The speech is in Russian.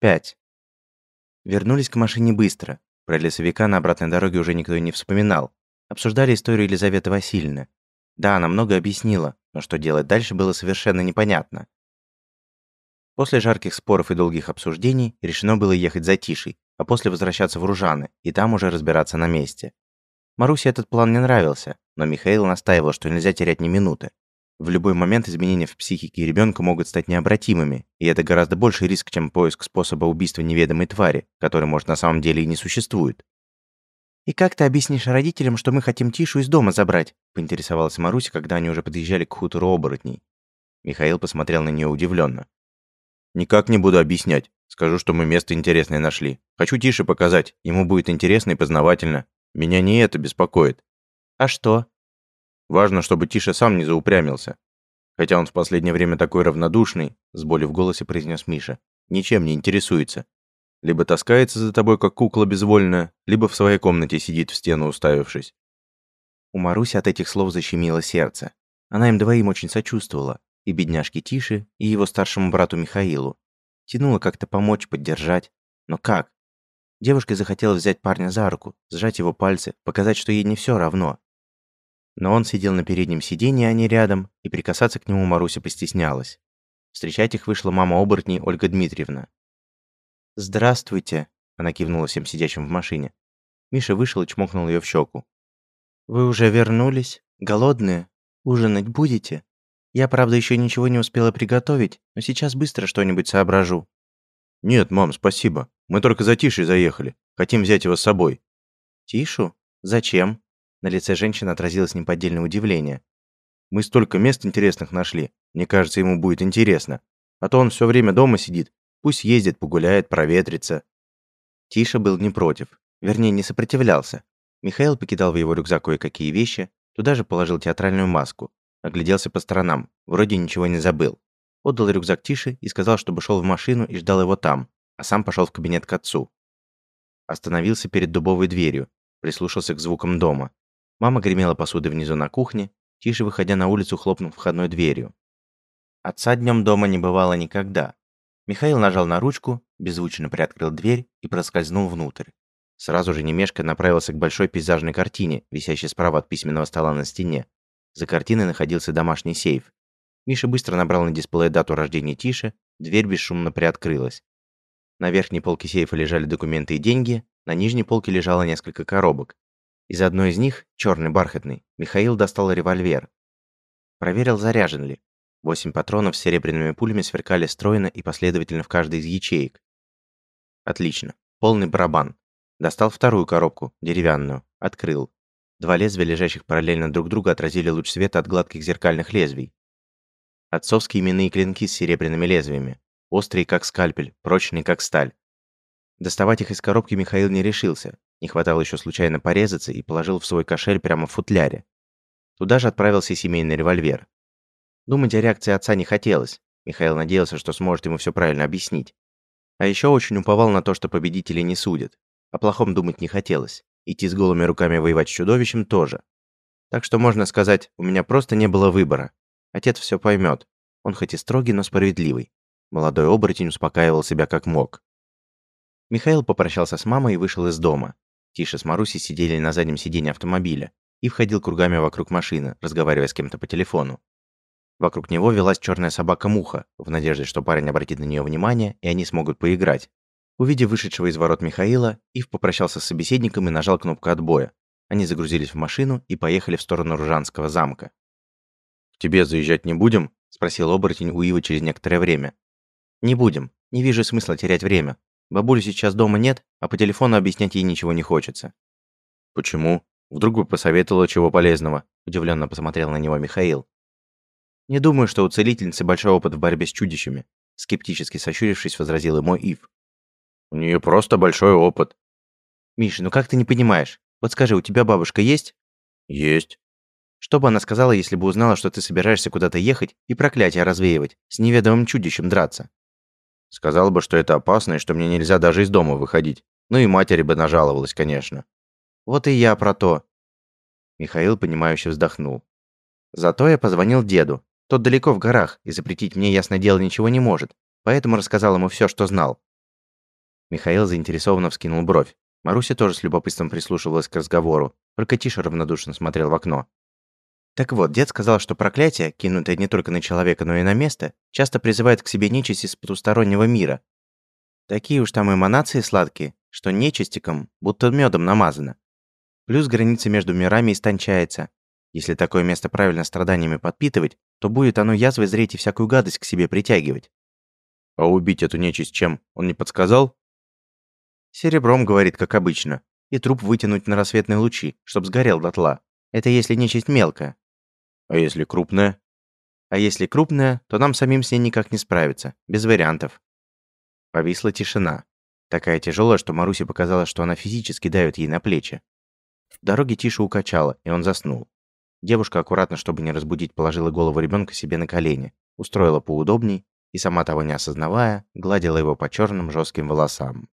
5. Вернулись к машине быстро. Про лесовика на обратной дороге уже никто и не вспоминал. Обсуждали историю Елизаветы Васильевны. Да, она много объяснила, но что делать дальше было совершенно непонятно. После жарких споров и долгих обсуждений решено было ехать за Тишей, а после возвращаться в Ружаны и там уже разбираться на месте. Марусе этот план не нравился, но Михаил настаивал, что нельзя терять ни минуты. В любой момент изменения в психике ребенка могут стать необратимыми, и это гораздо больший риск, чем поиск способа убийства неведомой твари, который, может, на самом деле и не существует. «И как ты объяснишь родителям, что мы хотим Тишу из дома забрать?» – поинтересовалась Маруся, когда они уже подъезжали к хутору оборотней. Михаил посмотрел на нее удивленно. «Никак не буду объяснять. Скажу, что мы место интересное нашли. Хочу Тише показать. Ему будет интересно и познавательно. Меня не это беспокоит». «А что?» Важно, чтобы Тиша сам не заупрямился. Хотя он в последнее время такой равнодушный, с болью в голосе произнес Миша, ничем не интересуется. Либо таскается за тобой, как кукла безвольная, либо в своей комнате сидит в стену уставившись. У Маруси от этих слов защемило сердце. Она им двоим очень сочувствовала, и бедняжке Тише, и его старшему брату Михаилу. Тянула как-то помочь, поддержать. Но как? Девушка захотела взять парня за руку, сжать его пальцы, показать, что ей не все равно, но он сидел на переднем сиденье, а не рядом, и прикасаться к нему Маруся постеснялась. Встречать их вышла мама оборотней Ольга Дмитриевна. «Здравствуйте», — она кивнула всем сидящим в машине. Миша вышел и чмокнул ее в щеку. «Вы уже вернулись? Голодные? Ужинать будете? Я, правда, еще ничего не успела приготовить, но сейчас быстро что-нибудь соображу». «Нет, мам, спасибо. Мы только за Тишей заехали. Хотим взять его с собой». «Тишу? Зачем?» На лице женщины отразилось неподдельное удивление. «Мы столько мест интересных нашли. Мне кажется, ему будет интересно. А то он все время дома сидит. Пусть ездит, погуляет, проветрится». Тиша был не против. Вернее, не сопротивлялся. Михаил покидал в его рюкзак кое-какие вещи, туда же положил театральную маску. Огляделся по сторонам, вроде ничего не забыл. Отдал рюкзак Тише и сказал, чтобы шел в машину и ждал его там, а сам пошел в кабинет к отцу. Остановился перед дубовой дверью, прислушался к звукам дома. Мама гремела посудой внизу на кухне, тише выходя на улицу, хлопнув входной дверью. Отца днем дома не бывало никогда. Михаил нажал на ручку, беззвучно приоткрыл дверь и проскользнул внутрь. Сразу же немешко направился к большой пейзажной картине, висящей справа от письменного стола на стене. За картиной находился домашний сейф. Миша быстро набрал на дисплее дату рождения Тиши, дверь бесшумно приоткрылась. На верхней полке сейфа лежали документы и деньги, на нижней полке лежало несколько коробок. Из одной из них, черный бархатный, Михаил достал револьвер. Проверил, заряжен ли. Восемь патронов с серебряными пулями сверкали стройно и последовательно в каждой из ячеек. Отлично. Полный барабан. Достал вторую коробку, деревянную. Открыл. Два лезвия, лежащих параллельно друг другу, отразили луч света от гладких зеркальных лезвий. Отцовские именные клинки с серебряными лезвиями. Острые, как скальпель, прочные, как сталь. Доставать их из коробки Михаил не решился, не хватало еще случайно порезаться и положил в свой кошель прямо в футляре. Туда же отправился семейный револьвер. Думать о реакции отца не хотелось. Михаил надеялся, что сможет ему все правильно объяснить. А еще очень уповал на то, что победителей не судят. О плохом думать не хотелось. Идти с голыми руками воевать с чудовищем тоже. Так что можно сказать, у меня просто не было выбора. Отец все поймет. Он хоть и строгий, но справедливый. Молодой оборотень успокаивал себя как мог. Михаил попрощался с мамой и вышел из дома. Тиша с Марусей сидели на заднем сиденье автомобиля и входил кругами вокруг машины, разговаривая с кем-то по телефону. Вокруг него велась черная собака Муха, в надежде, что парень обратит на нее внимание, и они смогут поиграть. Увидев вышедшего из ворот Михаила, Ив попрощался с собеседником и нажал кнопку отбоя. Они загрузились в машину и поехали в сторону Ружанского замка. «К тебе заезжать не будем?» – спросил оборотень у Ивы через некоторое время. «Не будем. Не вижу смысла терять время. Бабулю сейчас дома нет, а по телефону объяснять ей ничего не хочется. Почему? Вдруг бы посоветовала чего полезного? Удивленно посмотрел на него Михаил. Не думаю, что у целительницы большой опыт в борьбе с чудищами, скептически сощурившись, возразил ему Ив. У нее просто большой опыт. Миша, ну как ты не понимаешь? Вот скажи, у тебя бабушка есть? Есть. Что бы она сказала, если бы узнала, что ты собираешься куда-то ехать и проклятие развеивать, с неведомым чудищем драться? Сказал бы, что это опасно и что мне нельзя даже из дома выходить. Ну и матери бы нажаловалась, конечно. Вот и я про то. Михаил, понимающе вздохнул. Зато я позвонил деду. Тот далеко в горах, и запретить мне, ясно дело, ничего не может. Поэтому рассказал ему все, что знал. Михаил заинтересованно вскинул бровь. Маруся тоже с любопытством прислушивалась к разговору, только Тиша равнодушно смотрел в окно. Так вот, дед сказал, что проклятие, кинутое не только на человека, но и на место, часто призывает к себе нечисть из потустороннего мира. Такие уж там эманации сладкие, что нечистиком будто медом намазано. Плюс граница между мирами истончается. Если такое место правильно страданиями подпитывать, то будет оно язвой зреть и всякую гадость к себе притягивать. А убить эту нечисть чем? Он не подсказал? Серебром, говорит, как обычно. И труп вытянуть на рассветные лучи, чтоб сгорел дотла. Это если нечисть мелкая. А если крупная? А если крупная, то нам самим с ней никак не справиться. Без вариантов. Повисла тишина. Такая тяжелая, что Марусе показалось, что она физически давит ей на плечи. В дороге Тише укачала, и он заснул. Девушка аккуратно, чтобы не разбудить, положила голову ребенка себе на колени, устроила поудобней и, сама того не осознавая, гладила его по черным жестким волосам.